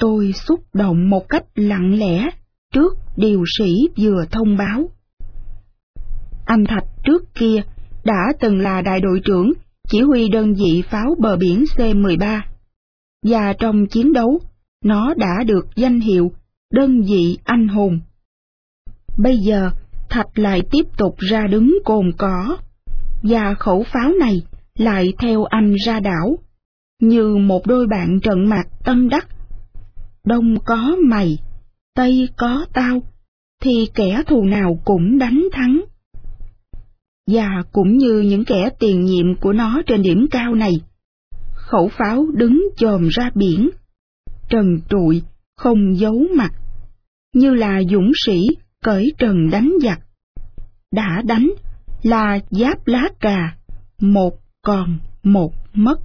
Tôi xúc động một cách lặng lẽ trước điều sĩ vừa thông báo. Anh Thạch trước kia đã từng là đại đội trưởng chỉ huy đơn vị pháo bờ biển C-13, và trong chiến đấu, nó đã được danh hiệu đơn vị anh hùng. Bây giờ, Thạch lại tiếp tục ra đứng cồn cỏ, và khẩu pháo này lại theo anh ra đảo, như một đôi bạn trận mặt tân đắc. Đông có mày, Tây có tao, thì kẻ thù nào cũng đánh thắng. Và cũng như những kẻ tiền nhiệm của nó trên điểm cao này, khẩu pháo đứng chồm ra biển, trần trụi, không giấu mặt, như là dũng sĩ cởi trần đánh giặc. Đã đánh là giáp lá cà, một còn một mất.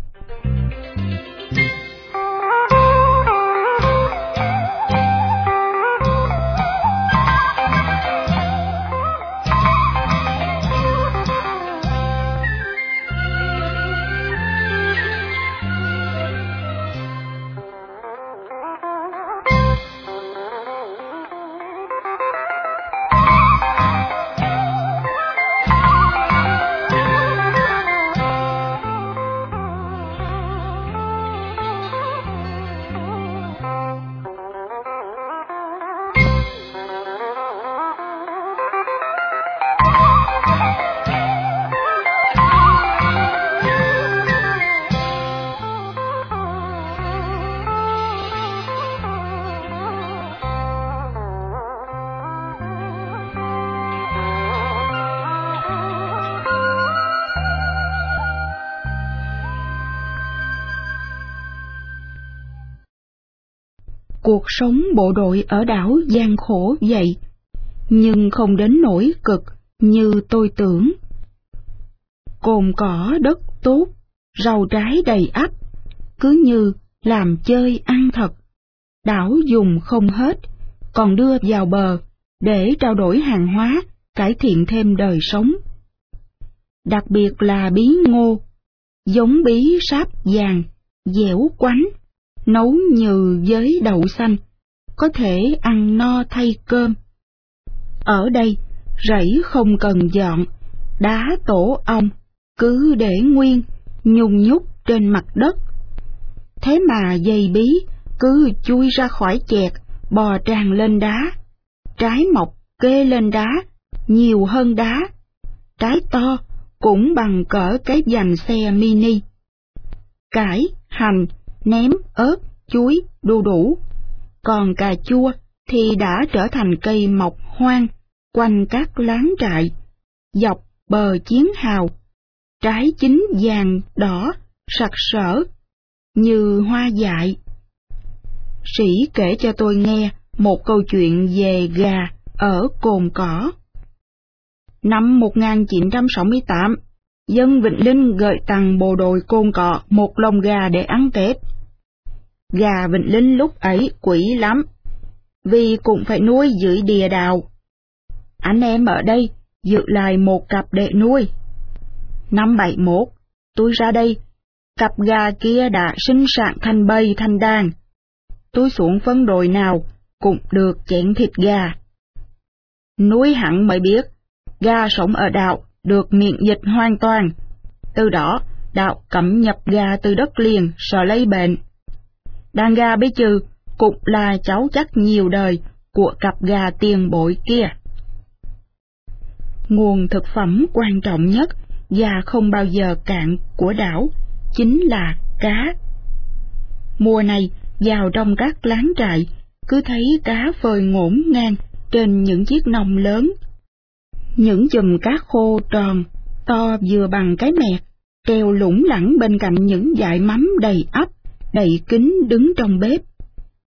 Cuộc sống bộ đội ở đảo gian khổ vậy, nhưng không đến nỗi cực như tôi tưởng. Cồn cỏ đất tốt, rau trái đầy ắp, cứ như làm chơi ăn thật. Đảo dùng không hết, còn đưa vào bờ để trao đổi hàng hóa, cải thiện thêm đời sống. Đặc biệt là bí ngô, giống bí sáp vàng, dẻo quánh, nấu như với đậu xanh, có thể ăn no thay cơm. Ở đây, rẫy không cần dọn, đá tổ ong, cứ để nguyên, nhung nhúc trên mặt đất. Thế mà dây bí cứ chui ra khỏi chẹt, bò tràn lên đá. Trái mọc kê lên đá, nhiều hơn đá. Trái to cũng bằng cỡ cái dành xe mini. Cải, hành, ném, ớt, chuối, đu đủ. Còn cà chua thì đã trở thành cây mọc hoang quanh các láng trại, dọc bờ chiến hào, trái chín vàng đỏ, sặc sỡ, như hoa dại. Sĩ kể cho tôi nghe một câu chuyện về gà ở Cồn Cỏ. Năm 1968, dân Vịnh Linh gợi tặng bộ đội Cồn Cỏ một lồng gà để ăn Tết. Gà Vịnh Linh lúc ấy quỷ lắm, vì cũng phải nuôi dưới đìa đào. Anh em ở đây dự lại một cặp để nuôi. Năm bảy mốt, tôi ra đây, cặp gà kia đã sinh sản thành bầy thành đàn. Tôi xuống phân đồi nào cũng được chén thịt gà. Nuôi hẳn mới biết, gà sống ở đạo được miễn dịch hoàn toàn. Từ đó, đạo cấm nhập gà từ đất liền sợ lây bệnh. Đàn gà bây trừ cũng là cháu chắc nhiều đời của cặp gà tiền bội kia. Nguồn thực phẩm quan trọng nhất và không bao giờ cạn của đảo chính là cá. Mùa này, vào trong các láng trại, cứ thấy cá phơi ngổn ngang trên những chiếc nòng lớn. Những chùm cá khô tròn, to vừa bằng cái mẹt, treo lủng lẳng bên cạnh những dại mắm đầy ắp đầy kính đứng trong bếp,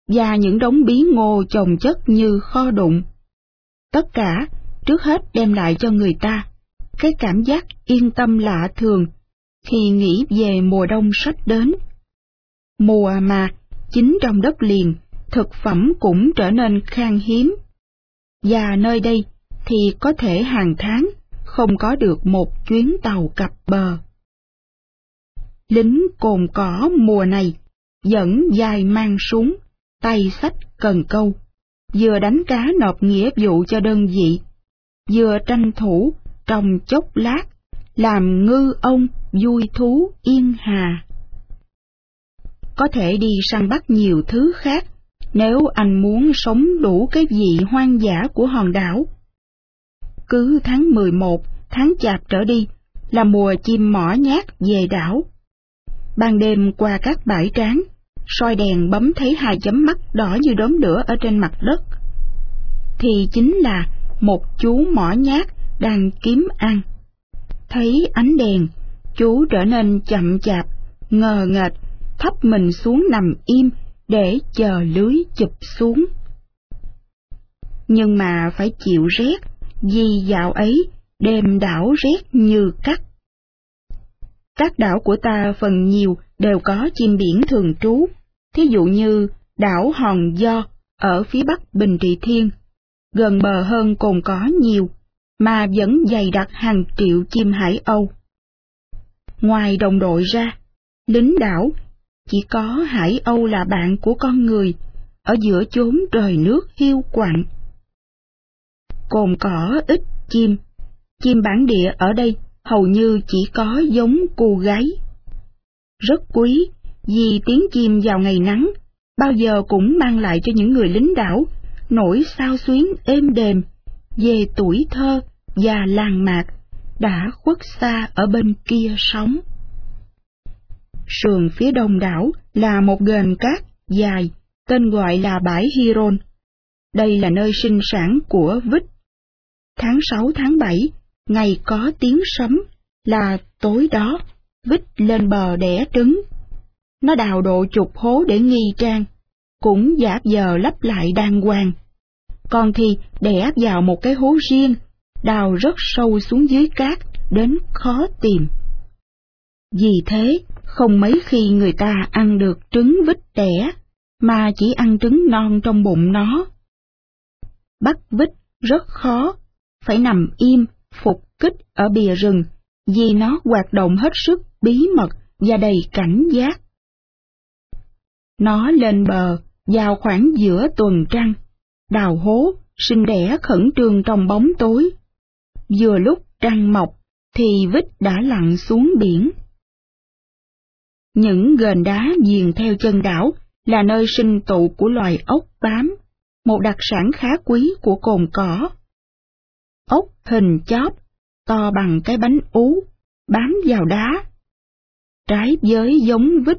và những đống bí ngô trồng chất như kho đụng. Tất cả, trước hết đem lại cho người ta cái cảm giác yên tâm lạ thường khi nghĩ về mùa đông sắp đến. Mùa mà, chính trong đất liền, thực phẩm cũng trở nên khan hiếm. Và nơi đây thì có thể hàng tháng không có được một chuyến tàu cập bờ. Lính cồn cỏ mùa này dẫn dài mang súng, tay sách cần câu, vừa đánh cá nộp nghĩa vụ cho đơn vị, vừa tranh thủ trong chốc lát, làm ngư ông vui thú yên hà. Có thể đi săn bắt nhiều thứ khác nếu anh muốn sống đủ cái vị hoang dã của hòn đảo. Cứ tháng 11, tháng chạp trở đi, là mùa chim mỏ nhát về đảo. Ban đêm qua các bãi tráng, soi đèn bấm thấy hai chấm mắt đỏ như đốm lửa ở trên mặt đất. Thì chính là một chú mỏ nhát đang kiếm ăn. Thấy ánh đèn, chú trở nên chậm chạp, ngờ nghệch, thấp mình xuống nằm im để chờ lưới chụp xuống. Nhưng mà phải chịu rét, vì dạo ấy đêm đảo rét như cắt. Các đảo của ta phần nhiều đều có chim biển thường trú, thí dụ như đảo Hòn Do ở phía bắc Bình Trị Thiên, gần bờ hơn còn có nhiều, mà vẫn dày đặc hàng triệu chim hải âu. Ngoài đồng đội ra, lính đảo chỉ có hải âu là bạn của con người, ở giữa chốn trời nước hiu quạnh. Cồn cỏ ít chim, chim bản địa ở đây hầu như chỉ có giống cô gái. Rất quý, vì tiếng chim vào ngày nắng, bao giờ cũng mang lại cho những người lính đảo nỗi sao xuyến êm đềm về tuổi thơ và làng mạc đã khuất xa ở bên kia sóng. Sườn phía đông đảo là một gền cát dài, tên gọi là bãi Hiron. Đây là nơi sinh sản của vít. Tháng 6 tháng 7, ngày có tiếng sấm, là tối đó, vít lên bờ đẻ trứng. Nó đào độ chục hố để nghi trang, cũng giả giờ lấp lại đàng hoàng. Còn thì đẻ vào một cái hố riêng, đào rất sâu xuống dưới cát, đến khó tìm. Vì thế, không mấy khi người ta ăn được trứng vít đẻ, mà chỉ ăn trứng non trong bụng nó. Bắt vít rất khó, phải nằm im, phục kích ở bìa rừng, vì nó hoạt động hết sức bí mật và đầy cảnh giác. Nó lên bờ vào khoảng giữa tuần trăng, đào hố, sinh đẻ khẩn trương trong bóng tối. Vừa lúc trăng mọc, thì vít đã lặn xuống biển. Những gền đá diền theo chân đảo là nơi sinh tụ của loài ốc bám, một đặc sản khá quý của cồn cỏ. Ốc hình chóp, to bằng cái bánh ú, bám vào đá. Trái với giống vít,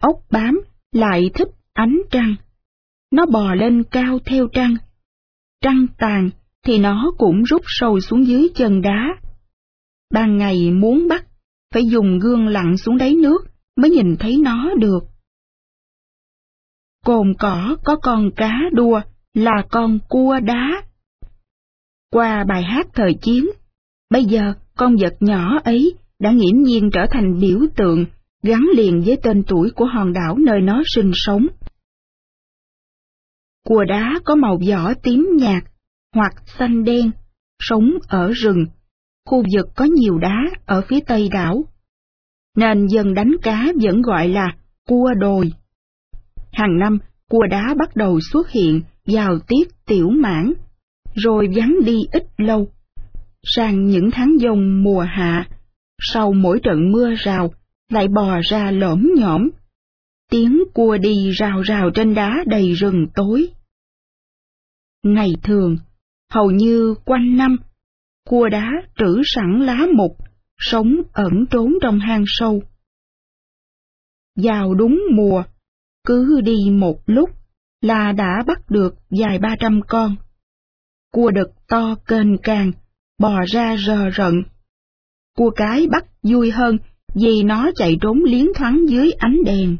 ốc bám lại thích ánh trăng. Nó bò lên cao theo trăng. Trăng tàn thì nó cũng rút sâu xuống dưới chân đá. Ban ngày muốn bắt, phải dùng gương lặn xuống đáy nước mới nhìn thấy nó được. Cồn cỏ có con cá đua là con cua đá. Qua bài hát thời chiến, bây giờ con vật nhỏ ấy đã nghiễm nhiên trở thành biểu tượng gắn liền với tên tuổi của hòn đảo nơi nó sinh sống. Cua đá có màu vỏ tím nhạt hoặc xanh đen, sống ở rừng, khu vực có nhiều đá ở phía tây đảo. Nên dân đánh cá vẫn gọi là cua đồi. Hàng năm, cua đá bắt đầu xuất hiện vào tiết tiểu mãn, rồi vắng đi ít lâu. Sang những tháng dông mùa hạ, sau mỗi trận mưa rào, lại bò ra lõm nhõm. Tiếng cua đi rào rào trên đá đầy rừng tối. Ngày thường, hầu như quanh năm, cua đá trữ sẵn lá mục, sống ẩn trốn trong hang sâu. Vào đúng mùa, cứ đi một lúc là đã bắt được vài ba trăm con. Cua đực to kênh càng, bò ra rờ rận. Cua cái bắt vui hơn vì nó chạy trốn liến thoáng dưới ánh đèn.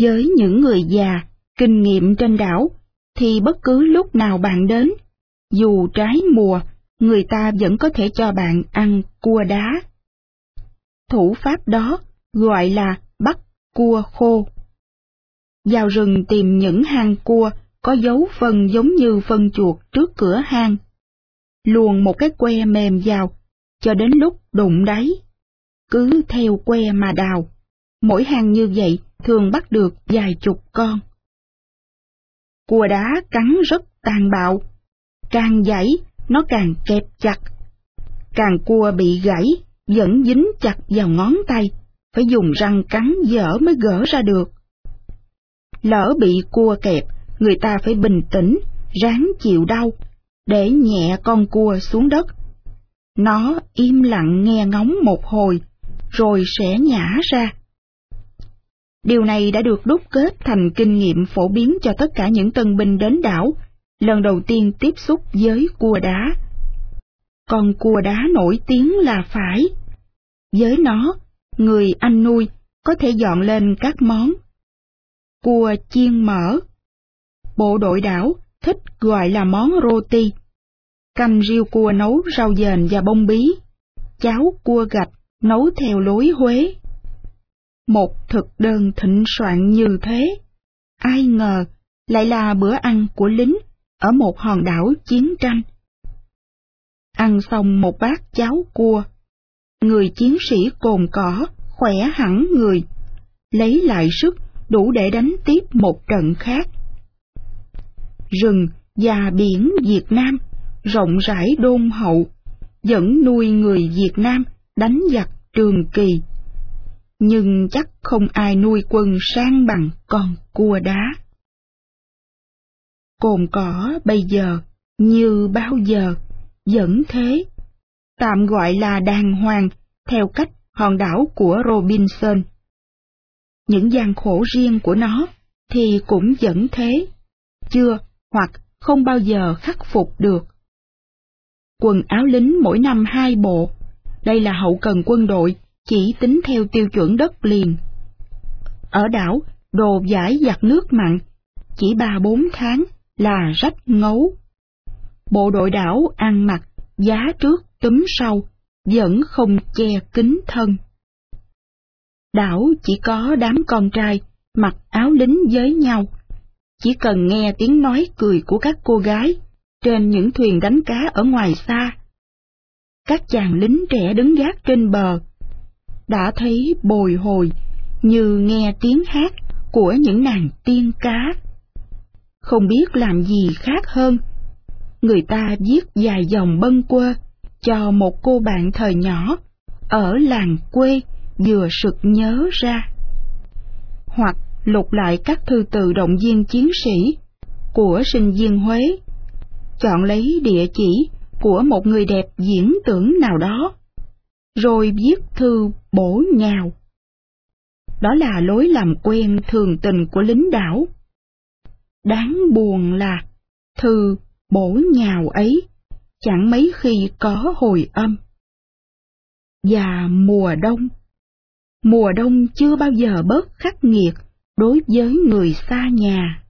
Với những người già, kinh nghiệm trên đảo, thì bất cứ lúc nào bạn đến, dù trái mùa, người ta vẫn có thể cho bạn ăn cua đá. Thủ pháp đó gọi là bắt cua khô. Vào rừng tìm những hang cua có dấu phân giống như phân chuột trước cửa hang. Luồn một cái que mềm vào, cho đến lúc đụng đáy. Cứ theo que mà đào. Mỗi hang như vậy thường bắt được vài chục con. cua đá cắn rất tàn bạo. Càng dãy, nó càng kẹp chặt. Càng cua bị gãy, vẫn dính chặt vào ngón tay, phải dùng răng cắn dở mới gỡ ra được. Lỡ bị cua kẹp, người ta phải bình tĩnh, ráng chịu đau, để nhẹ con cua xuống đất. Nó im lặng nghe ngóng một hồi, rồi sẽ nhả ra. Điều này đã được đúc kết thành kinh nghiệm phổ biến cho tất cả những tân binh đến đảo, lần đầu tiên tiếp xúc với cua đá. Con cua đá nổi tiếng là phải. Với nó, người anh nuôi có thể dọn lên các món. Cua chiên mỡ. Bộ đội đảo thích gọi là món roti. Canh riêu cua nấu rau dền và bông bí. Cháo cua gạch nấu theo lối Huế. Một thực đơn thịnh soạn như thế, ai ngờ lại là bữa ăn của lính ở một hòn đảo chiến tranh. Ăn xong một bát cháo cua, người chiến sĩ cồn cỏ, khỏe hẳn người, lấy lại sức đủ để đánh tiếp một trận khác. Rừng và biển Việt Nam rộng rãi đôn hậu, dẫn nuôi người Việt Nam đánh giặc trường kỳ. Nhưng chắc không ai nuôi quân sang bằng con cua đá. Cồn cỏ bây giờ, như bao giờ, vẫn thế. Tạm gọi là đàng hoàng, theo cách hòn đảo của Robinson. Những gian khổ riêng của nó thì cũng vẫn thế, chưa hoặc không bao giờ khắc phục được. Quần áo lính mỗi năm hai bộ, đây là hậu cần quân đội, chỉ tính theo tiêu chuẩn đất liền. Ở đảo, đồ giải giặt nước mặn, chỉ ba bốn tháng là rách ngấu. Bộ đội đảo ăn mặc, giá trước túm sau, vẫn không che kính thân. Đảo chỉ có đám con trai mặc áo lính với nhau, chỉ cần nghe tiếng nói cười của các cô gái trên những thuyền đánh cá ở ngoài xa. Các chàng lính trẻ đứng gác trên bờ, đã thấy bồi hồi như nghe tiếng hát của những nàng tiên cá. Không biết làm gì khác hơn, người ta viết vài dòng bâng quơ cho một cô bạn thời nhỏ ở làng quê vừa sực nhớ ra. Hoặc lục lại các thư từ động viên chiến sĩ của sinh viên Huế, chọn lấy địa chỉ của một người đẹp diễn tưởng nào đó, rồi viết thư bổ nhào. Đó là lối làm quen thường tình của lính đảo. Đáng buồn là thư bổ nhào ấy chẳng mấy khi có hồi âm. Và mùa đông Mùa đông chưa bao giờ bớt khắc nghiệt đối với người xa nhà.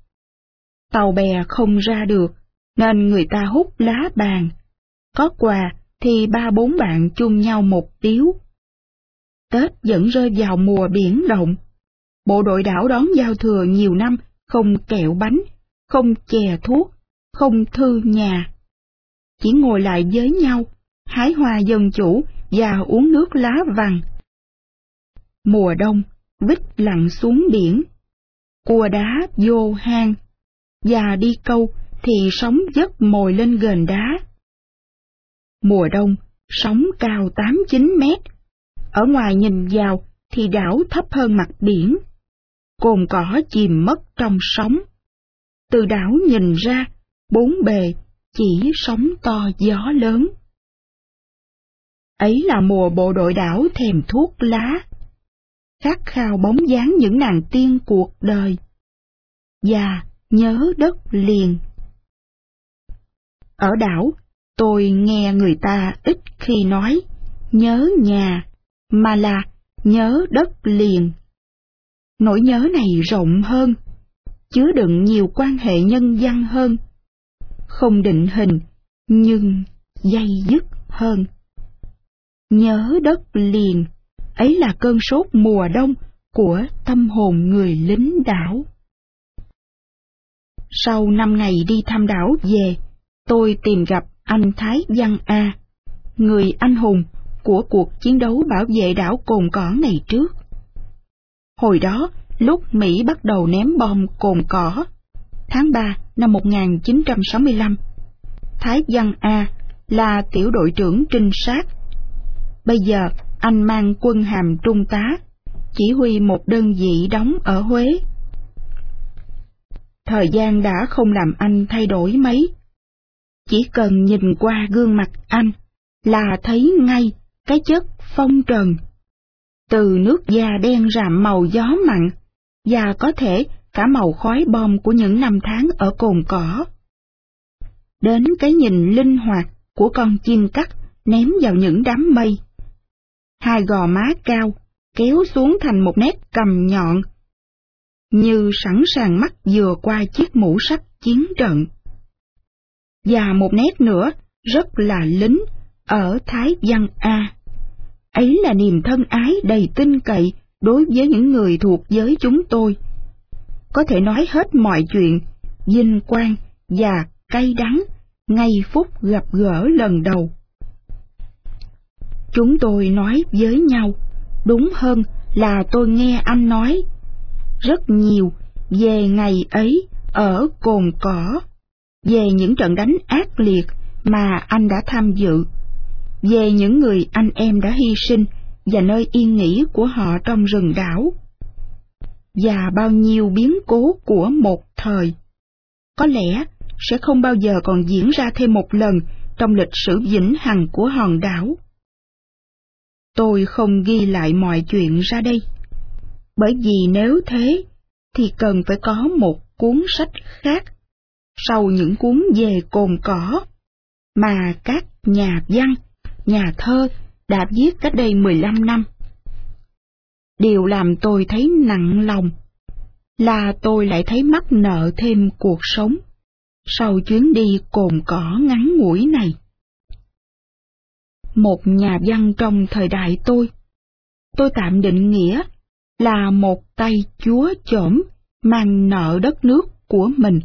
Tàu bè không ra được, nên người ta hút lá bàn. Có quà thì ba bốn bạn chung nhau một tiếu. Tết vẫn rơi vào mùa biển động. Bộ đội đảo đón giao thừa nhiều năm không kẹo bánh, không chè thuốc, không thư nhà. Chỉ ngồi lại với nhau, hái hoa dân chủ và uống nước lá vàng. Mùa đông, vít lặn xuống biển, cua đá vô hang, và đi câu thì sóng dứt mồi lên gần đá. Mùa đông, sóng cao 8-9 mét, ở ngoài nhìn vào thì đảo thấp hơn mặt biển. Cồn cỏ chìm mất trong sóng. Từ đảo nhìn ra, bốn bề chỉ sóng to gió lớn. Ấy là mùa bộ đội đảo thèm thuốc lá, khát khao bóng dáng những nàng tiên cuộc đời, và nhớ đất liền. Ở đảo, tôi nghe người ta ít khi nói nhớ nhà, mà là nhớ đất liền. Nỗi nhớ này rộng hơn, chứa đựng nhiều quan hệ nhân văn hơn, không định hình, nhưng dây dứt hơn. Nhớ đất liền, ấy là cơn sốt mùa đông của tâm hồn người lính đảo. Sau năm ngày đi thăm đảo về, tôi tìm gặp anh Thái Văn A, người anh hùng của cuộc chiến đấu bảo vệ đảo Cồn Cỏ ngày trước. Hồi đó, lúc Mỹ bắt đầu ném bom Cồn Cỏ, tháng 3 năm 1965. Thái Văn A là tiểu đội trưởng trinh sát. Bây giờ anh mang quân hàm trung tá, chỉ huy một đơn vị đóng ở Huế. Thời gian đã không làm anh thay đổi mấy. Chỉ cần nhìn qua gương mặt anh là thấy ngay cái chất phong trần. Từ nước da đen rạm màu gió mặn, và có thể cả màu khói bom của những năm tháng ở cồn cỏ. Đến cái nhìn linh hoạt của con chim cắt ném vào những đám mây. Hai gò má cao, kéo xuống thành một nét cầm nhọn, như sẵn sàng mắt vừa qua chiếc mũ sắt chiến trận. Và một nét nữa rất là lính ở Thái Văn A. Ấy là niềm thân ái đầy tin cậy đối với những người thuộc giới chúng tôi. Có thể nói hết mọi chuyện, vinh quang và cay đắng ngay phút gặp gỡ lần đầu. Chúng tôi nói với nhau, đúng hơn là tôi nghe anh nói rất nhiều về ngày ấy ở cồn cỏ, về những trận đánh ác liệt mà anh đã tham dự, về những người anh em đã hy sinh và nơi yên nghỉ của họ trong rừng đảo, và bao nhiêu biến cố của một thời. Có lẽ sẽ không bao giờ còn diễn ra thêm một lần trong lịch sử vĩnh hằng của hòn đảo. Tôi không ghi lại mọi chuyện ra đây, bởi vì nếu thế thì cần phải có một cuốn sách khác sau những cuốn về cồn cỏ mà các nhà văn, nhà thơ đã viết cách đây 15 năm. Điều làm tôi thấy nặng lòng là tôi lại thấy mắc nợ thêm cuộc sống sau chuyến đi cồn cỏ ngắn ngủi này. Một nhà văn trong thời đại tôi, tôi tạm định nghĩa là một tay chúa chổm mang nợ đất nước của mình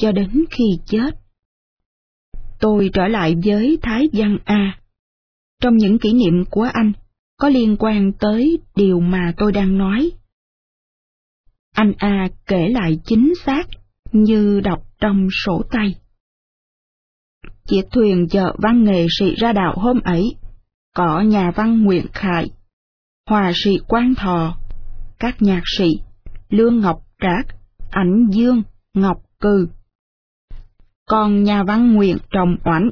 cho đến khi chết. Tôi trở lại với Thái Văn A. Trong những kỷ niệm của anh có liên quan tới điều mà tôi đang nói. Anh A kể lại chính xác như đọc trong sổ tay. Chiếc thuyền chở văn nghệ sĩ ra đảo hôm ấy, có nhà văn Nguyễn Khải, hòa sĩ Quang Thọ, các nhạc sĩ Lương Ngọc Trác, Ảnh Dương, Ngọc Cừ. Còn nhà văn Nguyễn Trọng Oánh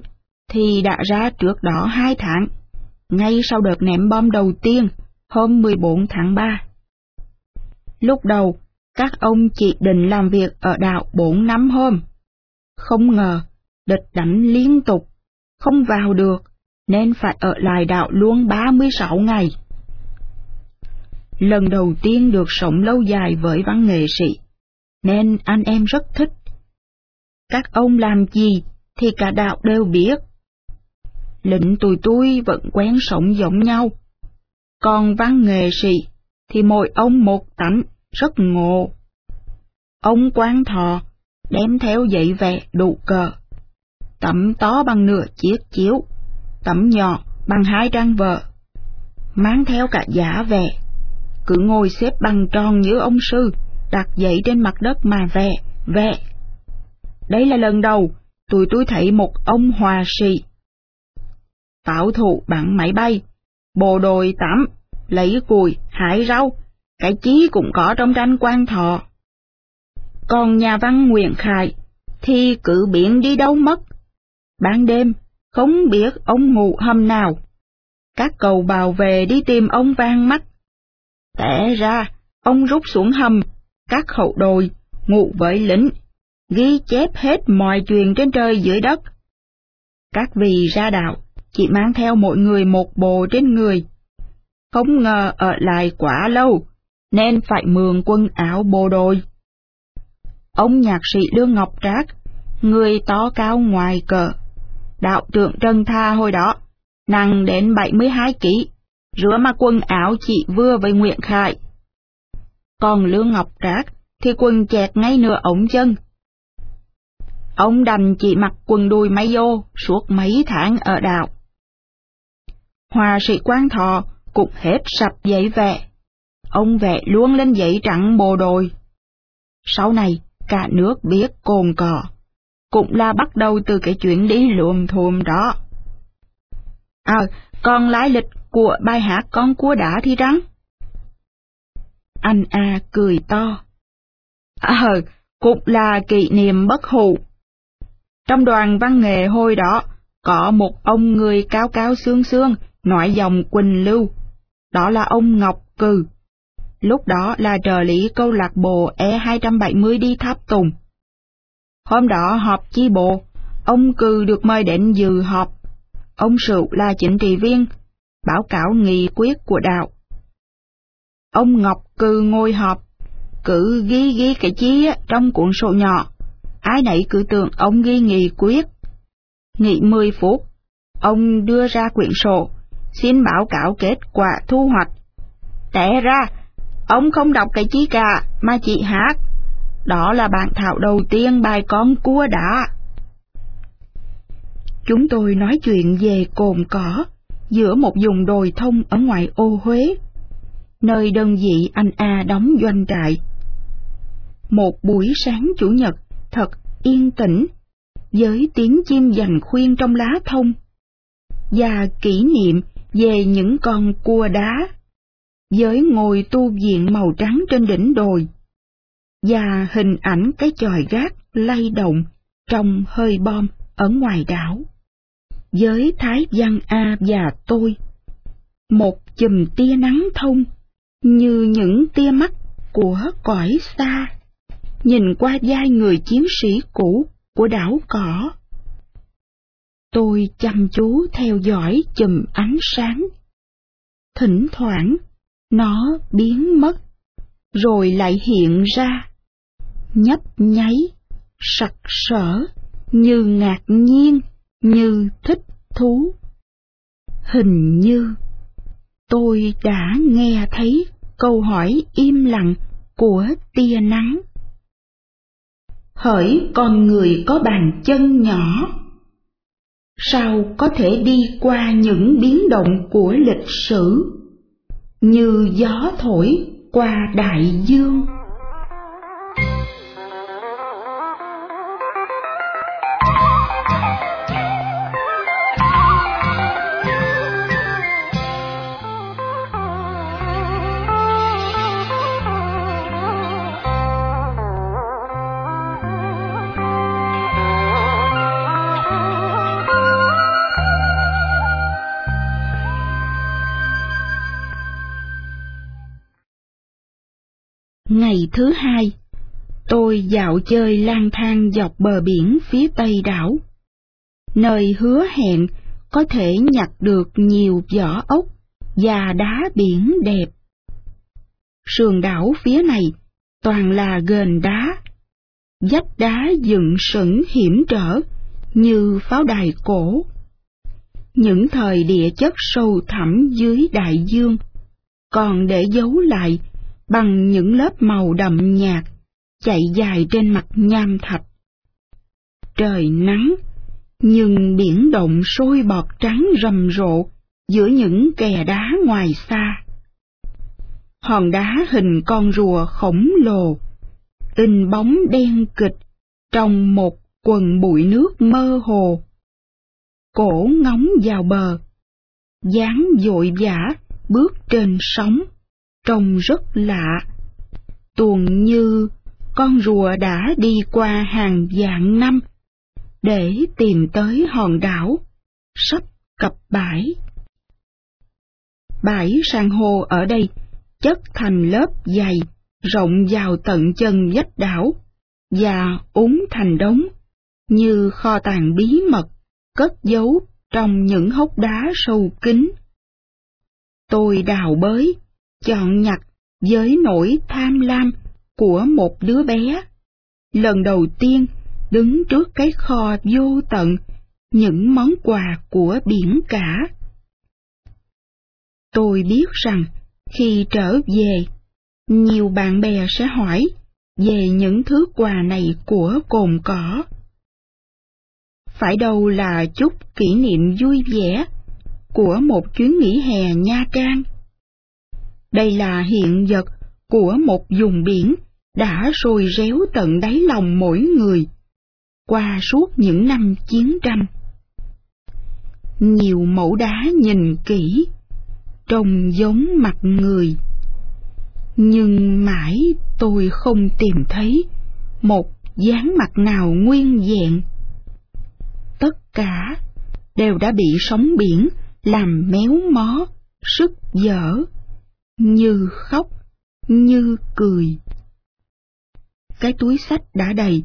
thì đã ra trước đó hai tháng, ngay sau đợt ném bom đầu tiên, hôm 14 tháng 3. Lúc đầu, các ông chỉ định làm việc ở đảo 4 năm hôm. Không ngờ, địch đánh liên tục, không vào được, nên phải ở lại đảo luôn 36 ngày. Lần đầu tiên được sống lâu dài với văn nghệ sĩ, nên anh em rất thích. Các ông làm gì thì cả đạo đều biết. Lĩnh tụi tôi vẫn quen sống giống nhau. Còn văn nghệ sĩ thì mỗi ông một tánh rất ngộ. Ông quan thọ đem theo dậy vẹ đủ cờ. Tẩm to bằng nửa chiếc chiếu, tẩm nhỏ bằng hai trang vợ. Mang theo cả giả vẽ, cứ ngồi xếp bằng tròn như ông sư, đặt dậy trên mặt đất mà vẽ, vẽ. Đây là lần đầu tụi tôi thấy một ông hòa sĩ. Tạo thụ bằng máy bay, bộ đội tắm, lấy cùi, hải rau, cái chí cũng có trong tranh quan thọ. Còn nhà văn Nguyễn Khải thì cứ biển đi đâu mất. Ban đêm, không biết ông ngủ hầm nào. Các cầu bào về đi tìm ông vang mắt. Tẻ ra, ông rút xuống hầm, các hậu đồi, ngủ với lính, ghi chép hết mọi chuyện trên trời dưới đất. Các vị ra đạo chỉ mang theo mỗi người một bộ trên người. Không ngờ ở lại quá lâu, nên phải mượn quân áo bộ đội. Ông nhạc sĩ Lương Ngọc Trác, người to cao ngoài cờ, đạo tượng trân Tha hồi đó, nặng đến 72 ký rửa mà quần áo chị vừa với Nguyễn Khải. Còn Lương Ngọc Trác thì quần chẹt ngay nửa ống chân. Ông đành chỉ mặc quần đùi máy vô suốt mấy tháng ở đạo. Hòa sĩ quan thọ cũng hết sập giấy vẽ. Ông vẽ luôn lên giấy trắng bồ đồi. Sau này, cả nước biết cồn cỏ, cũng là bắt đầu từ cái chuyện đi luồn thuồm đó. À, còn lái lịch của bài hát con cua đã thì rắn. Anh A cười to. Ờ, à, cũng là kỷ niệm bất hủ. Trong đoàn văn nghệ hồi đó, có một ông người cao cao xương xương, nói dòng Quỳnh Lưu. Đó là ông Ngọc Cừ. Lúc đó là trợ lý câu lạc bộ E270 đi tháp tùng. Hôm đó họp chi bộ, ông Cừ được mời đến dự họp. Ông Sửu là chính trị viên, báo cáo nghị quyết của đạo. Ông Ngọc Cừ ngồi họp, cứ ghi ghi cái chi trong cuốn sổ nhỏ. Ai nấy cứ tưởng ông ghi nghị quyết. Nghỉ 10 phút, ông đưa ra quyển sổ, xin báo cáo kết quả thu hoạch. Té ra, ông không đọc cái chi cả, mà chỉ hát. Đó là bản thảo đầu tiên bài con cua đã. Chúng tôi nói chuyện về cồn cỏ, giữa một vùng đồi thông ở ngoài ô Huế, nơi đơn vị anh A đóng doanh trại. Một buổi sáng chủ nhật thật yên tĩnh, với tiếng chim dành khuyên trong lá thông, và kỷ niệm về những con cua đá, với ngồi tu viện màu trắng trên đỉnh đồi, và hình ảnh cái chòi gác lay động trong hơi bom ở ngoài đảo. Với Thái Văn A và tôi, một chùm tia nắng thông như những tia mắt của cõi xa, nhìn qua vai người chiến sĩ cũ của đảo cỏ. Tôi chăm chú theo dõi chùm ánh sáng. Thỉnh thoảng, nó biến mất, rồi lại hiện ra, nhấp nháy, sặc sỡ, như ngạc nhiên, như thích thú. Hình như tôi đã nghe thấy câu hỏi im lặng của tia nắng. Hỡi con người có bàn chân nhỏ, sao có thể đi qua những biến động của lịch sử như gió thổi qua đại dương? Ngày thứ hai, tôi dạo chơi lang thang dọc bờ biển phía tây đảo, nơi hứa hẹn có thể nhặt được nhiều vỏ ốc và đá biển đẹp. Sườn đảo phía này toàn là gền đá, dách đá dựng sững hiểm trở như pháo đài cổ. Những thời địa chất sâu thẳm dưới đại dương còn để giấu lại bằng những lớp màu đậm nhạt chạy dài trên mặt nham thạch. Trời nắng, nhưng biển động sôi bọt trắng rầm rộ giữa những kè đá ngoài xa. Hòn đá hình con rùa khổng lồ, in bóng đen kịch trong một quần bụi nước mơ hồ. Cổ ngóng vào bờ, dáng dội vã bước trên sóng trông rất lạ. Tuồng như con rùa đã đi qua hàng vạn năm để tìm tới hòn đảo, sắp cập bãi. Bãi san hô ở đây chất thành lớp dày, rộng vào tận chân vách đảo, và úng thành đống, như kho tàng bí mật, cất giấu trong những hốc đá sâu kín. Tôi đào bới, chọn nhặt với nỗi tham lam của một đứa bé. Lần đầu tiên đứng trước cái kho vô tận những món quà của biển cả. Tôi biết rằng khi trở về, nhiều bạn bè sẽ hỏi về những thứ quà này của cồn cỏ. Phải đâu là chút kỷ niệm vui vẻ của một chuyến nghỉ hè Nha Trang. Đây là hiện vật của một vùng biển đã sôi réo tận đáy lòng mỗi người qua suốt những năm chiến tranh. Nhiều mẫu đá nhìn kỹ, trông giống mặt người. Nhưng mãi tôi không tìm thấy một dáng mặt nào nguyên vẹn. Tất cả đều đã bị sóng biển làm méo mó, sức dở, như khóc, như cười. Cái túi sách đã đầy,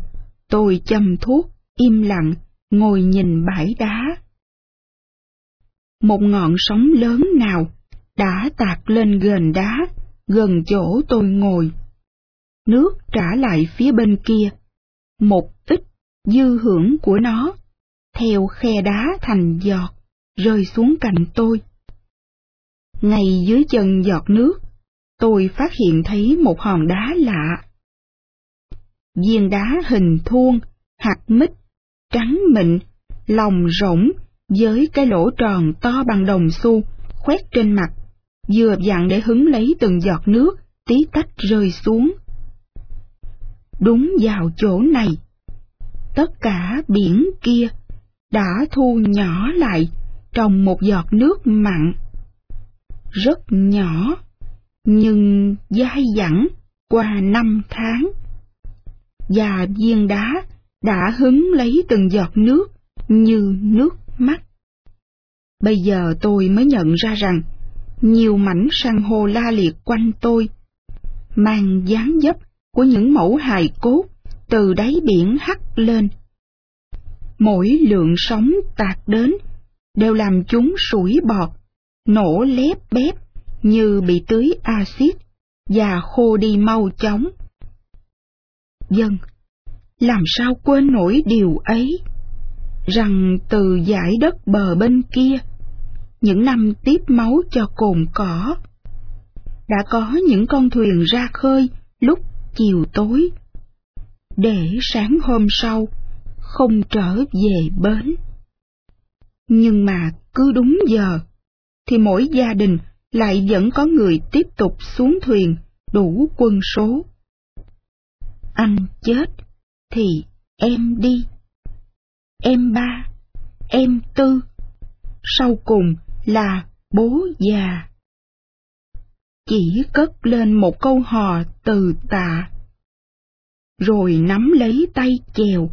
tôi châm thuốc, im lặng, ngồi nhìn bãi đá. Một ngọn sóng lớn nào đã tạt lên gần đá, gần chỗ tôi ngồi. Nước trả lại phía bên kia, một ít dư hưởng của nó, theo khe đá thành giọt, rơi xuống cạnh tôi. Ngay dưới chân giọt nước, tôi phát hiện thấy một hòn đá lạ. Viên đá hình thuôn, hạt mít, trắng mịn, lòng rỗng, với cái lỗ tròn to bằng đồng xu, khoét trên mặt, vừa dặn để hứng lấy từng giọt nước, tí tách rơi xuống. Đúng vào chỗ này, tất cả biển kia đã thu nhỏ lại trong một giọt nước mặn. Rất nhỏ, nhưng dai dẳng qua năm tháng. Và viên đá đã hứng lấy từng giọt nước như nước mắt. Bây giờ tôi mới nhận ra rằng, nhiều mảnh san hô la liệt quanh tôi, mang dáng dấp của những mẫu hài cốt từ đáy biển hắt lên. Mỗi lượng sóng tạt đến đều làm chúng sủi bọt, nổ lép bép như bị tưới axit và khô đi mau chóng. Dân, làm sao quên nổi điều ấy, rằng từ giải đất bờ bên kia, những năm tiếp máu cho cồn cỏ, đã có những con thuyền ra khơi lúc chiều tối, để sáng hôm sau không trở về bến. Nhưng mà cứ đúng giờ, thì mỗi gia đình lại vẫn có người tiếp tục xuống thuyền đủ quân số. Anh chết, thì em đi. Em ba, em tư, sau cùng là bố già. Chỉ cất lên một câu hò từ tạ, rồi nắm lấy tay chèo,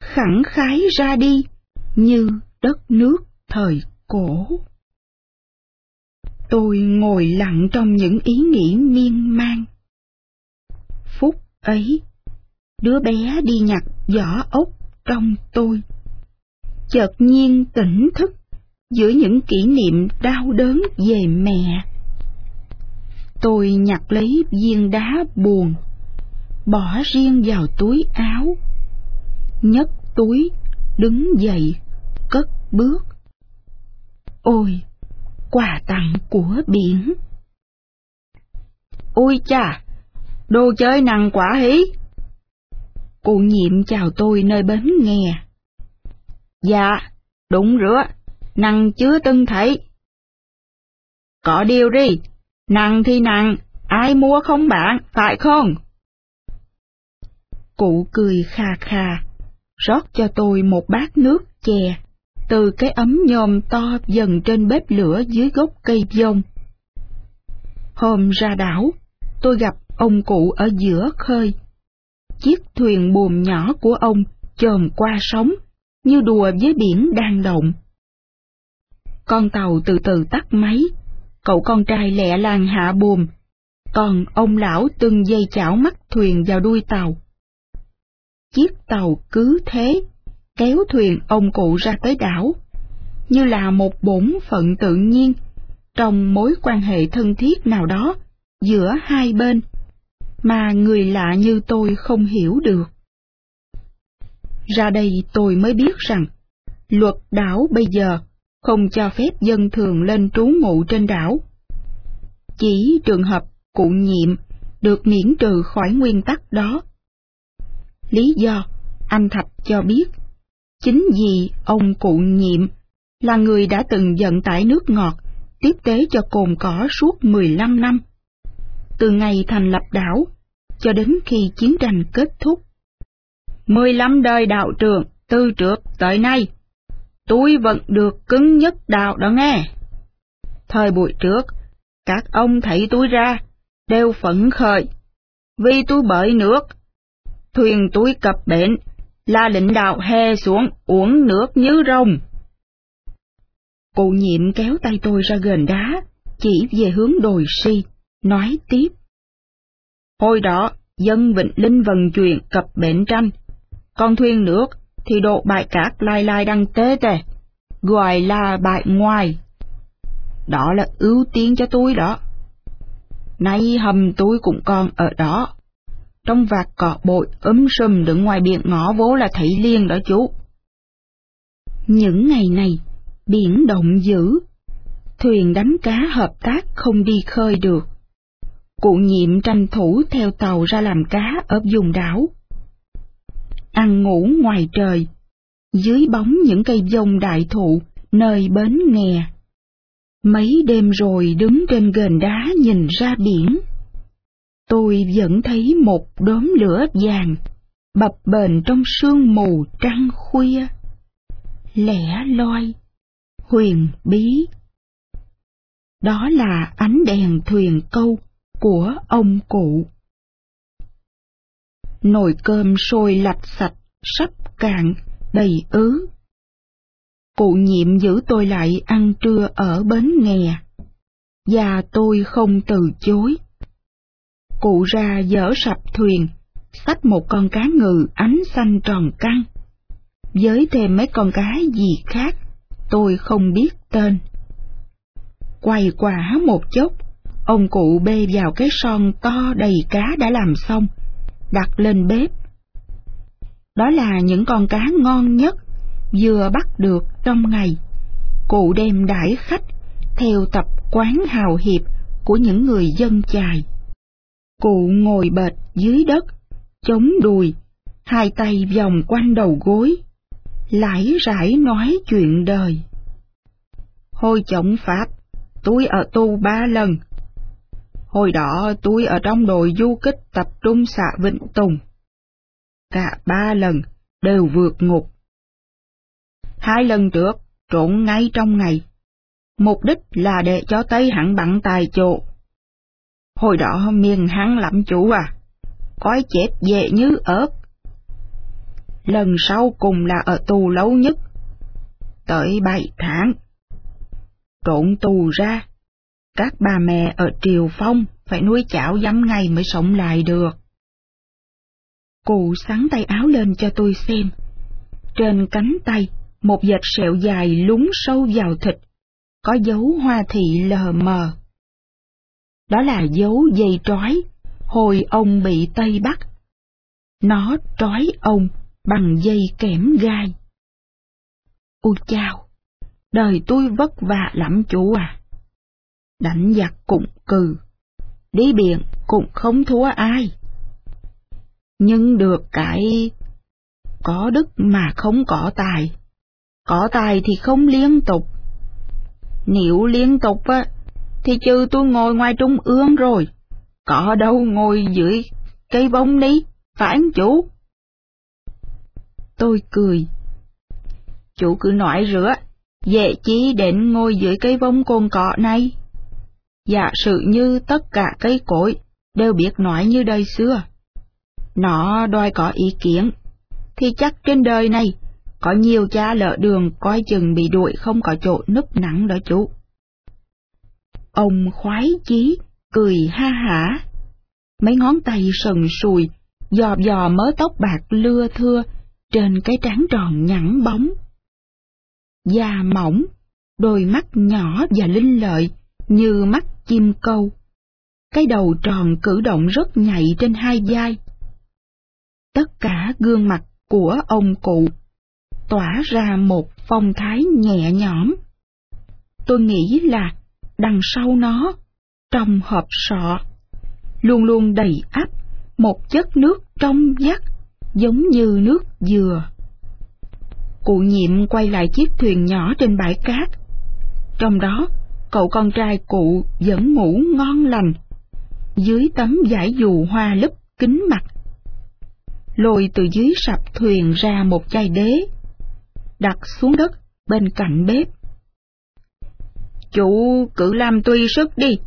khẳng khái ra đi như đất nước thời cổ. Tôi ngồi lặng trong những ý nghĩ miên man. Phút ấy, đứa bé đi nhặt vỏ ốc trong tôi. Chợt nhiên tỉnh thức giữa những kỷ niệm đau đớn về mẹ. Tôi nhặt lấy viên đá buồn, bỏ riêng vào túi áo, nhấc túi, đứng dậy, cất bước. Ôi, quà tặng của biển! Ôi cha, đồ chơi nặng quả hí! Cụ nhiệm chào tôi nơi bến nghe. Dạ, đúng rửa, nặng chứa tân thấy. Có điều đi, nặng thì nặng, ai mua không bạn, phải không? Cụ cười kha kha, rót cho tôi một bát nước chè, từ cái ấm nhôm to dần trên bếp lửa dưới gốc cây dông. Hôm ra đảo, tôi gặp ông cụ ở giữa khơi. Chiếc thuyền buồm nhỏ của ông chồm qua sóng, như đùa với biển đang động. Con tàu từ từ tắt máy, cậu con trai lẹ làng hạ buồm, còn ông lão từng dây chảo mắt thuyền vào đuôi tàu. Chiếc tàu cứ thế, kéo thuyền ông cụ ra tới đảo, như là một bổn phận tự nhiên trong mối quan hệ thân thiết nào đó giữa hai bên, mà người lạ như tôi không hiểu được. Ra đây tôi mới biết rằng, luật đảo bây giờ không cho phép dân thường lên trú ngụ trên đảo. Chỉ trường hợp cụ nhiệm được miễn trừ khỏi nguyên tắc đó. Lý do, anh Thạch cho biết, chính vì ông cụ nhiệm là người đã từng dẫn tải nước ngọt tiếp tế cho cồn cỏ suốt 15 năm. Từ ngày thành lập đảo, cho đến khi chiến tranh kết thúc. Mười lăm đời đạo trưởng từ trước tới nay, tôi vẫn được cứng nhất đạo đó nghe. Thời buổi trước, các ông thấy tôi ra, đều phấn khởi, vì tôi bởi nước. Thuyền tôi cập bến, là lĩnh đạo hè xuống uống nước như rồng. Cụ nhiệm kéo tay tôi ra gần đá, chỉ về hướng đồi si, nói tiếp. Hồi đó, dân Vịnh Linh vần chuyện cập bến tranh, con thuyền nước thì độ bại cát lai lai đăng tế tề, gọi là bại ngoài. Đó là ưu tiên cho tôi đó. Nay hầm tôi cũng còn ở đó. Trong vạt cỏ bội ấm sùm đứng ngoài biển ngõ vố là thấy liền đó chú. Những ngày này, biển động dữ, thuyền đánh cá hợp tác không đi khơi được. Cụ nhiệm tranh thủ theo tàu ra làm cá ở vùng đảo. Ăn ngủ ngoài trời, dưới bóng những cây dông đại thụ, nơi bến nghè. Mấy đêm rồi đứng trên gền đá nhìn ra biển. Tôi vẫn thấy một đốm lửa vàng, bập bềnh trong sương mù trăng khuya. Lẻ loi, huyền bí. Đó là ánh đèn thuyền câu của ông cụ. Nồi cơm sôi lạch sạch, sắp cạn, đầy ứ. Cụ nhiệm giữ tôi lại ăn trưa ở bến nghè, và tôi không từ chối. Cụ ra dở sập thuyền, xách một con cá ngừ ánh xanh tròn căng, với thêm mấy con cá gì khác, tôi không biết tên. Quay quả một chốc, ông cụ bê vào cái son to đầy cá đã làm xong, đặt lên bếp. Đó là những con cá ngon nhất, vừa bắt được trong ngày. Cụ đem đãi khách, theo tập quán hào hiệp của những người dân chài. Cụ ngồi bệt dưới đất, chống đùi, hai tay vòng quanh đầu gối, lải rải nói chuyện đời. Hồi chống Pháp, tôi ở tu ba lần. Hồi đó tôi ở trong đội du kích tập trung xã Vĩnh Tùng. Cả ba lần đều vượt ngục. Hai lần trước trộn ngay trong ngày. Mục đích là để cho Tây hẳn bặn tài chỗ. Hồi đó miền hắn lắm chủ à, cói chết dễ như ớt. Lần sau cùng là ở tù lâu nhất, tới bảy tháng. Trộn tù ra, các bà mẹ ở Triều Phong phải nuôi chảo dăm ngày mới sống lại được. Cụ sắn tay áo lên cho tôi xem. Trên cánh tay, một vệt sẹo dài lún sâu vào thịt, có dấu hoa thị lờ mờ. Đó là dấu dây trói, hồi ông bị Tây bắt Nó trói ông bằng dây kẽm gai. Ôi chao, đời tôi vất vả lắm chú à. Đánh giặc cũng cừ, đi biển cũng không thua ai. Nhưng được cái có đức mà không có tài, có tài thì không liên tục. Nếu liên tục á, thì trừ tôi ngồi ngoài trung ương rồi, có đâu ngồi dưới cây bông đi, phải chủ? Tôi cười. Chủ cứ nói rửa, dễ chí đến ngồi dưới cây bông cồn cọ này. Giả sự như tất cả cây cối đều biết nói như đời xưa. Nó đòi có ý kiến, thì chắc trên đời này có nhiều cha lỡ đường coi chừng bị đuổi không có chỗ núp nắng đó chú. Ông khoái chí, cười ha hả. Mấy ngón tay sần sùi, dò dò mớ tóc bạc lưa thưa trên cái trán tròn nhẵn bóng. Da mỏng, đôi mắt nhỏ và linh lợi như mắt chim câu. Cái đầu tròn cử động rất nhạy trên hai vai. Tất cả gương mặt của ông cụ tỏa ra một phong thái nhẹ nhõm. Tôi nghĩ là đằng sau nó, trong hộp sọ, luôn luôn đầy ắp một chất nước trong vắt, giống như nước dừa. Cụ nhiệm quay lại chiếc thuyền nhỏ trên bãi cát. Trong đó, cậu con trai cụ vẫn ngủ ngon lành. Dưới tấm vải dù hoa lấp kính mặt. Lôi từ dưới sập thuyền ra một chai đế, đặt xuống đất bên cạnh bếp. Chủ cứ làm tùy sức đi,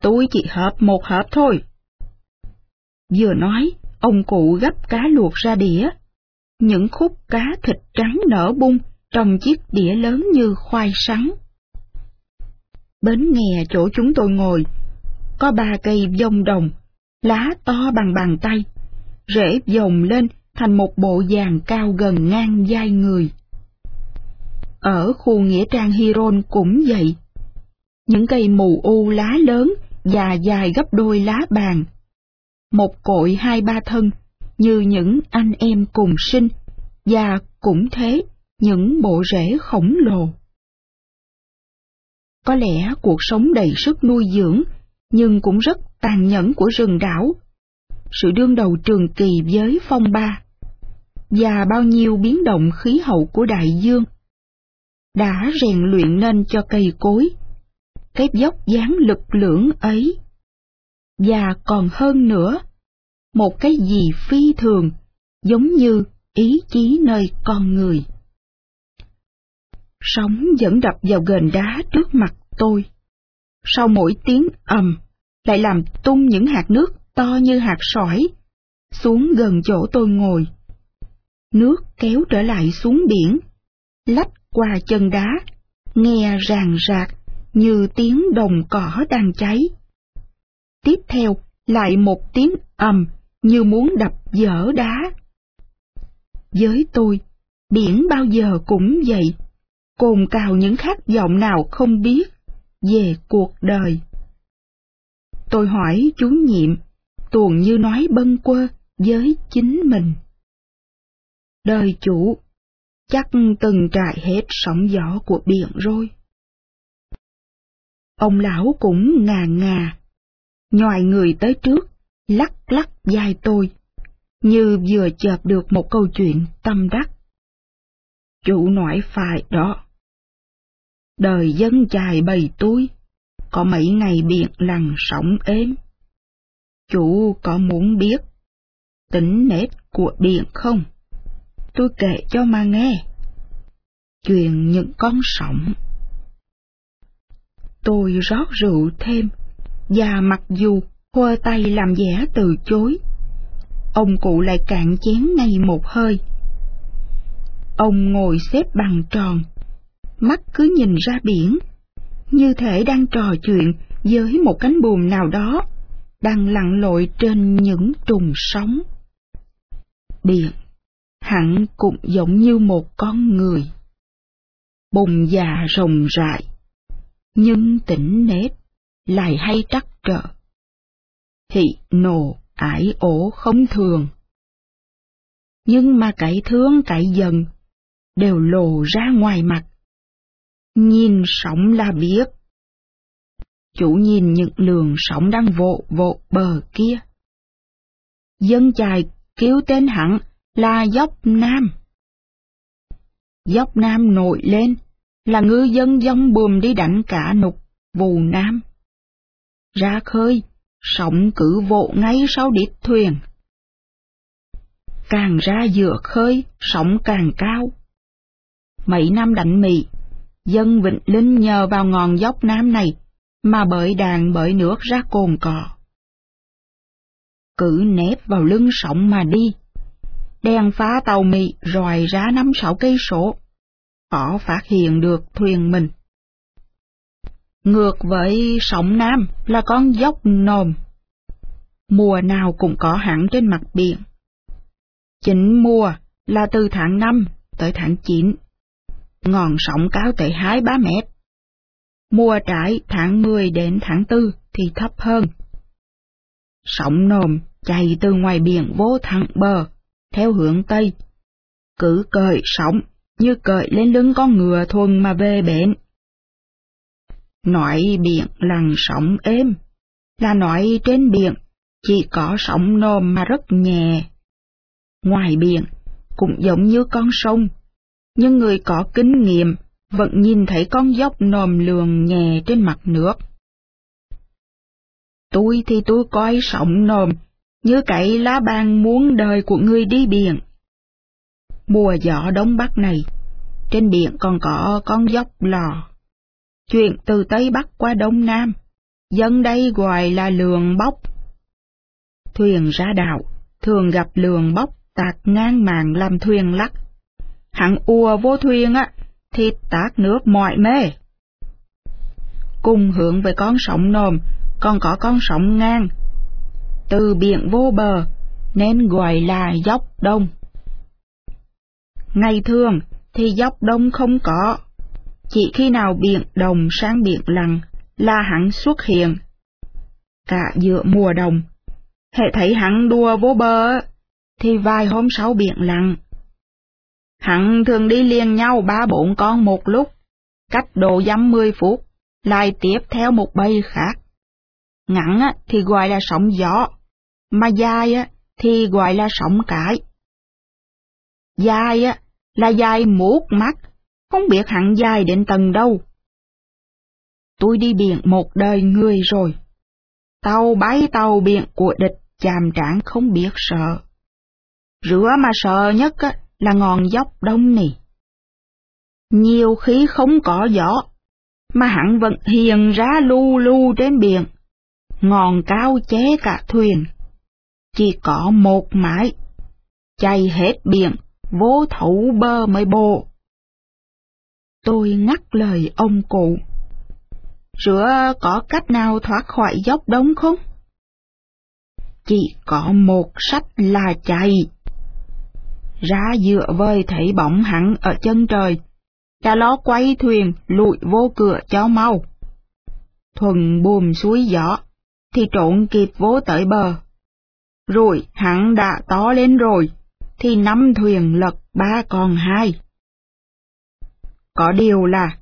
tôi chỉ hợp một hộp thôi. Vừa nói, ông cụ gấp cá luộc ra đĩa. Những khúc cá thịt trắng nở bung trong chiếc đĩa lớn như khoai sắn. Bến nghè chỗ chúng tôi ngồi, có ba cây dông đồng, lá to bằng bàn tay, rễ dồn lên thành một bộ vàng cao gần ngang vai người. Ở khu nghĩa trang Hiron cũng vậy. Những cây mù u lá lớn và dài gấp đôi lá bàn. Một cội hai ba thân, như những anh em cùng sinh, và cũng thế, những bộ rễ khổng lồ. Có lẽ cuộc sống đầy sức nuôi dưỡng, nhưng cũng rất tàn nhẫn của rừng đảo. Sự đương đầu trường kỳ với phong ba, và bao nhiêu biến động khí hậu của đại dương, đã rèn luyện nên cho cây cối, cái dốc dáng lực lưỡng ấy. Và còn hơn nữa, một cái gì phi thường, giống như ý chí nơi con người. Sóng vẫn đập vào gền đá trước mặt tôi. Sau mỗi tiếng ầm, lại làm tung những hạt nước to như hạt sỏi, xuống gần chỗ tôi ngồi. Nước kéo trở lại xuống biển, lách qua chân đá, nghe ràng rạc như tiếng đồng cỏ đang cháy. Tiếp theo lại một tiếng ầm như muốn đập dở đá. Với tôi, biển bao giờ cũng vậy, cồn cào những khát vọng nào không biết về cuộc đời. Tôi hỏi chú nhiệm, tuồn như nói bâng quơ với chính mình. Đời chủ, chắc từng trải hết sóng gió của biển rồi. Ông lão cũng ngà ngà, nhòi người tới trước, lắc lắc vai tôi, như vừa chợp được một câu chuyện tâm đắc. Chủ nói phải đó. Đời dân chài bầy tôi, có mấy ngày biển lằn sóng êm. Chủ có muốn biết tính nết của biển không? Tôi kể cho mà nghe. Chuyện những con sóng. Tôi rót rượu thêm, và mặc dù khoa tay làm vẻ từ chối, ông cụ lại cạn chén ngay một hơi. Ông ngồi xếp bằng tròn, mắt cứ nhìn ra biển, như thể đang trò chuyện với một cánh buồm nào đó, đang lặn lội trên những trùng sóng. Biển, hẳn cũng giống như một con người. Bùng già rồng rại, nhưng tỉnh nết, lại hay trắc trở. Thị nộ, ải ổ không thường. Nhưng mà cải thương cải dần, đều lộ ra ngoài mặt. Nhìn sóng là biết. Chủ nhìn những lường sóng đang vộ vộ bờ kia. Dân chài kêu tên hẳn là dốc Nam. Dốc Nam nổi lên, là ngư dân dông buồm đi đánh cả nục, vù Nam. Ra khơi, sóng cử vộ ngay sau đít thuyền. Càng ra giữa khơi, sóng càng cao. Mấy năm đánh Mỹ, dân Vịnh Linh nhờ vào ngọn dốc Nam này mà bởi đàn bởi nước ra cồn cỏ. cử nép vào lưng sóng mà đi, đèn phá tàu mì ròi ra năm sáu cây số, họ phát hiện được thuyền mình. Ngược với sóng Nam là con dốc nồm. Mùa nào cũng có hẳn trên mặt biển. Chính mùa là từ tháng 5 tới tháng 9. Ngọn sóng cao tới 2-3 mét. Mùa trái tháng 10 đến tháng 4 thì thấp hơn. Sóng nồm chạy từ ngoài biển vô thẳng bờ, theo hướng Tây. Cứ cởi sóng như cởi lên lưng con ngựa thuần mà về bến. Nói biển lằn sóng êm, là nói trên biển chỉ có sóng nôm mà rất nhẹ. Ngoài biển, cũng giống như con sông, nhưng người có kinh nghiệm vẫn nhìn thấy con dốc nồm lường nhẹ trên mặt nước. Tôi thì tôi coi sóng nồm như cậy lá ban muốn đời của người đi biển. Mùa gió đông bắc này, trên biển còn có con dốc lò. Chuyện từ Tây Bắc qua Đông Nam, dân đây gọi là lường bốc. Thuyền ra đảo, thường gặp lường bốc tạc ngang màng làm thuyền lắc. Hạng ùa vô thuyền á, thì tát nước mọi mê. Cùng hưởng với con sóng nồm, còn có con sóng ngang. Từ biển vô bờ, nên gọi là dốc đông. Ngày thường thì dốc đông không có, chỉ khi nào biển đồng sang biển lặng là hắn xuất hiện. Cả giữa mùa đồng, hệ thấy hắn đua vô bờ, thì vài hôm sau biển lặng. Hắn thường đi liền nhau ba bốn con một lúc, cách độ dăm mươi phút, lại tiếp theo một bầy khác. Ngắn thì gọi là sóng gió, mà dài thì gọi là sóng cải. Dài là dài muốt mắt, không biết hẳn dài đến tầng đâu. Tôi đi biển một đời người rồi. Tàu bái tàu biển của địch chàm trảng không biết sợ. Rửa mà sợ nhất là ngọn dốc đông nì. Nhiều khí không có gió, mà hẳn vẫn hiền ra lu lu trên biển, ngọn cao chế cả thuyền. Chỉ có một mãi chạy hết biển, vô thủ bơ mới bộ. Tôi ngắt lời ông cụ. Rửa có cách nào thoát khỏi dốc đống không? Chỉ có một sách là chạy. Ra dựa vơi thấy bóng hẳn ở chân trời, cha ló quay thuyền lụi vô cửa cho mau. Thuần buồm suối gió, thì trộn kịp vô tới bờ. Rồi hắn đã to lên rồi, thì năm thuyền lật ba còn hai. Có điều là,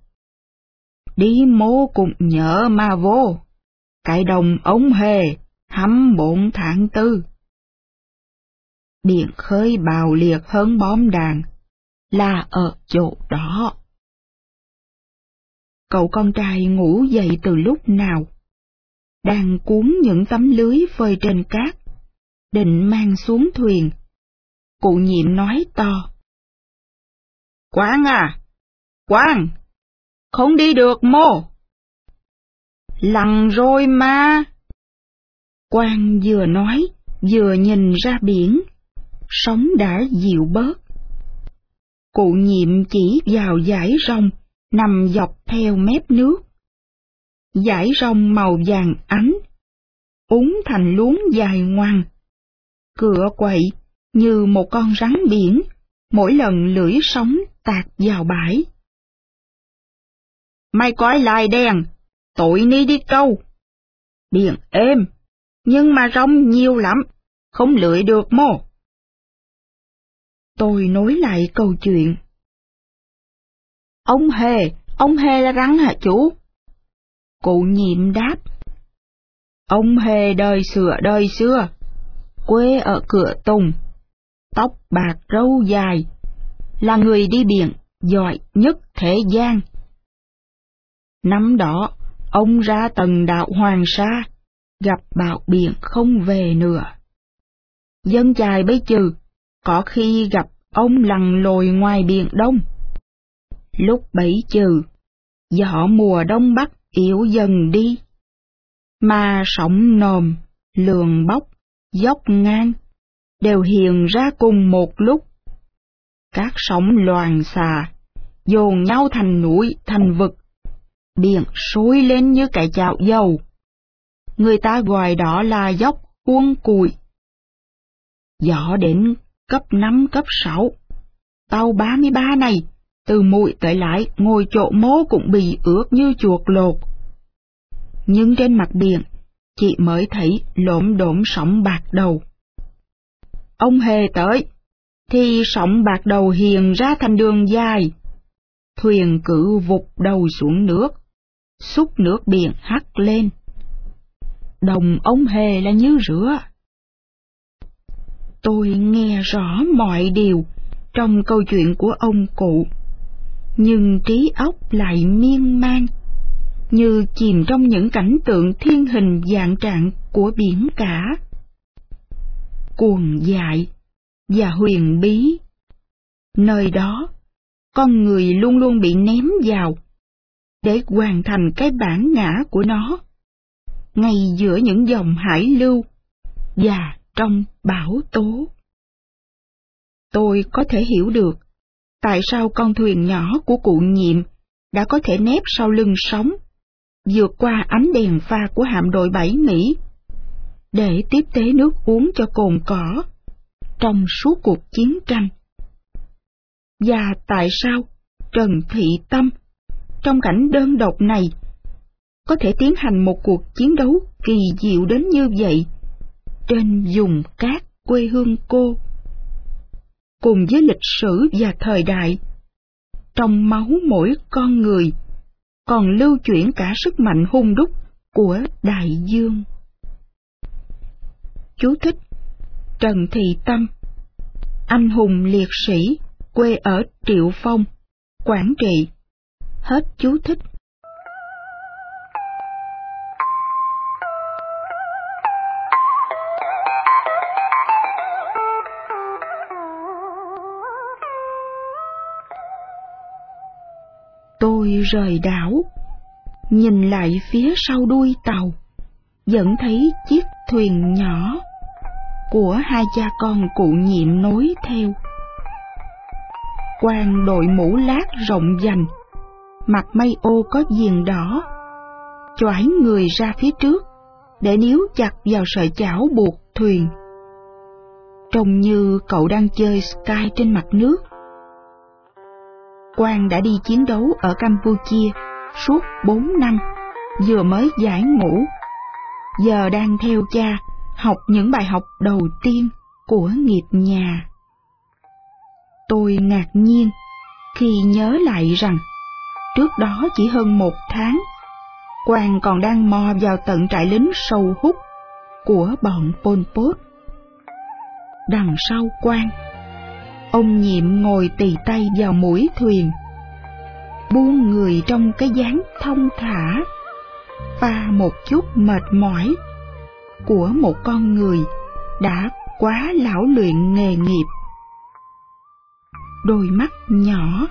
đi mô cũng nhớ mà vô, cái đồng ống hề, hăm bốn tháng tư. Điện khơi bào liệt hơn bom đàn, là ở chỗ đó. Cậu con trai ngủ dậy từ lúc nào? Đang cuốn những tấm lưới phơi trên cát, định mang xuống thuyền. Cụ nhiệm nói to. Quang à! Quang! Không đi được mô! Lặng rồi mà! Quang vừa nói, vừa nhìn ra biển, sóng đã dịu bớt. Cụ nhiệm chỉ vào dải rong, nằm dọc theo mép nước. Dải rong màu vàng ánh, úng thành luống dài ngoằng. Cửa quậy như một con rắn biển, mỗi lần lưỡi sóng tạt vào bãi. Mày coi lại đèn, tội ni đi câu. Biển êm, nhưng mà rong nhiều lắm, không lưỡi được mô. Tôi nối lại câu chuyện. Ông Hề, ông Hề là rắn hả chú? Cụ nhiệm đáp. Ông Hề đời xưa đời xưa, quê ở cửa Tùng, tóc bạc râu dài, là người đi biển giỏi nhất thế gian. Năm đó, ông ra tầng đạo Hoàng Sa, gặp bão biển không về nữa. Dân chài bấy trừ, có khi gặp ông lằn lồi ngoài biển đông. Lúc bấy trừ, gió mùa đông bắc yếu dần đi, mà sóng nồm, lường bốc, dốc ngang, đều hiện ra cùng một lúc. Các sóng loàn xà, dồn nhau thành núi, thành vực, biển sôi lên như cái chảo dầu. Người ta gọi đó là dốc cuông cùi. Gió đến cấp 5, cấp 6. Tàu 33 này, từ mũi tới lại ngồi chỗ mố cũng bị ướt như chuột lột. Nhưng trên mặt biển, chị mới thấy lỗm đổm sóng bạc đầu. Ông hề tới, thì sóng bạc đầu hiền ra thành đường dài. Thuyền cử vụt đầu xuống nước, xúc nước biển hắt lên. Đồng ông hề là như rửa. Tôi nghe rõ mọi điều trong câu chuyện của ông cụ, nhưng trí óc lại miên man, như chìm trong những cảnh tượng thiên hình dạng trạng của biển cả cuồng dại và huyền bí. Nơi đó, con người luôn luôn bị ném vào để hoàn thành cái bản ngã của nó, ngay giữa những dòng hải lưu và trong bão tố. Tôi có thể hiểu được tại sao con thuyền nhỏ của cụ nhiệm đã có thể nép sau lưng sóng, vượt qua ánh đèn pha của hạm đội bảy Mỹ, để tiếp tế nước uống cho cồn cỏ trong suốt cuộc chiến tranh. Và tại sao Trần Thị Tâm, trong cảnh đơn độc này, có thể tiến hành một cuộc chiến đấu kỳ diệu đến như vậy trên vùng cát quê hương cô? Cùng với lịch sử và thời đại, trong máu mỗi con người còn lưu chuyển cả sức mạnh hung đúc của đại dương. Chú thích Trần Thị Tâm Anh hùng liệt sĩ, quê ở Triệu Phong, Quảng Trị. Hết chú thích. Tôi rời đảo, nhìn lại phía sau đuôi tàu, vẫn thấy chiếc thuyền nhỏ của hai cha con cụ nhiệm nối theo. Quan đội mũ lát rộng dành, mặt mây ô có viền đỏ, choải người ra phía trước để níu chặt vào sợi chảo buộc thuyền. Trông như cậu đang chơi sky trên mặt nước. Quang đã đi chiến đấu ở Campuchia suốt bốn năm, vừa mới giải ngũ. Giờ đang theo cha học những bài học đầu tiên của nghiệp nhà. Tôi ngạc nhiên khi nhớ lại rằng trước đó chỉ hơn một tháng, Quang còn đang mò vào tận trại lính sâu hút của bọn Pol Pot. Đằng sau Quang, ông nhiệm ngồi tì tay vào mũi thuyền, buông người trong cái dáng thông thả, và một chút mệt mỏi của một con người đã quá lão luyện nghề nghiệp. Đôi mắt nhỏ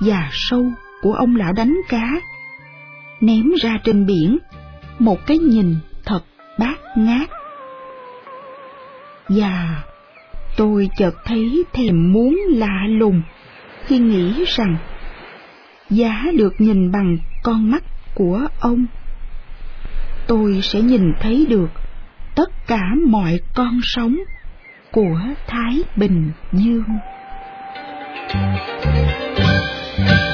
và sâu của ông lão đánh cá ném ra trên biển một cái nhìn thật bát ngát. Và tôi chợt thấy thèm muốn lạ lùng khi nghĩ rằng giá được nhìn bằng con mắt của ông, tôi sẽ nhìn thấy được tất cả mọi con sống của Thái Bình Dương. Thank you.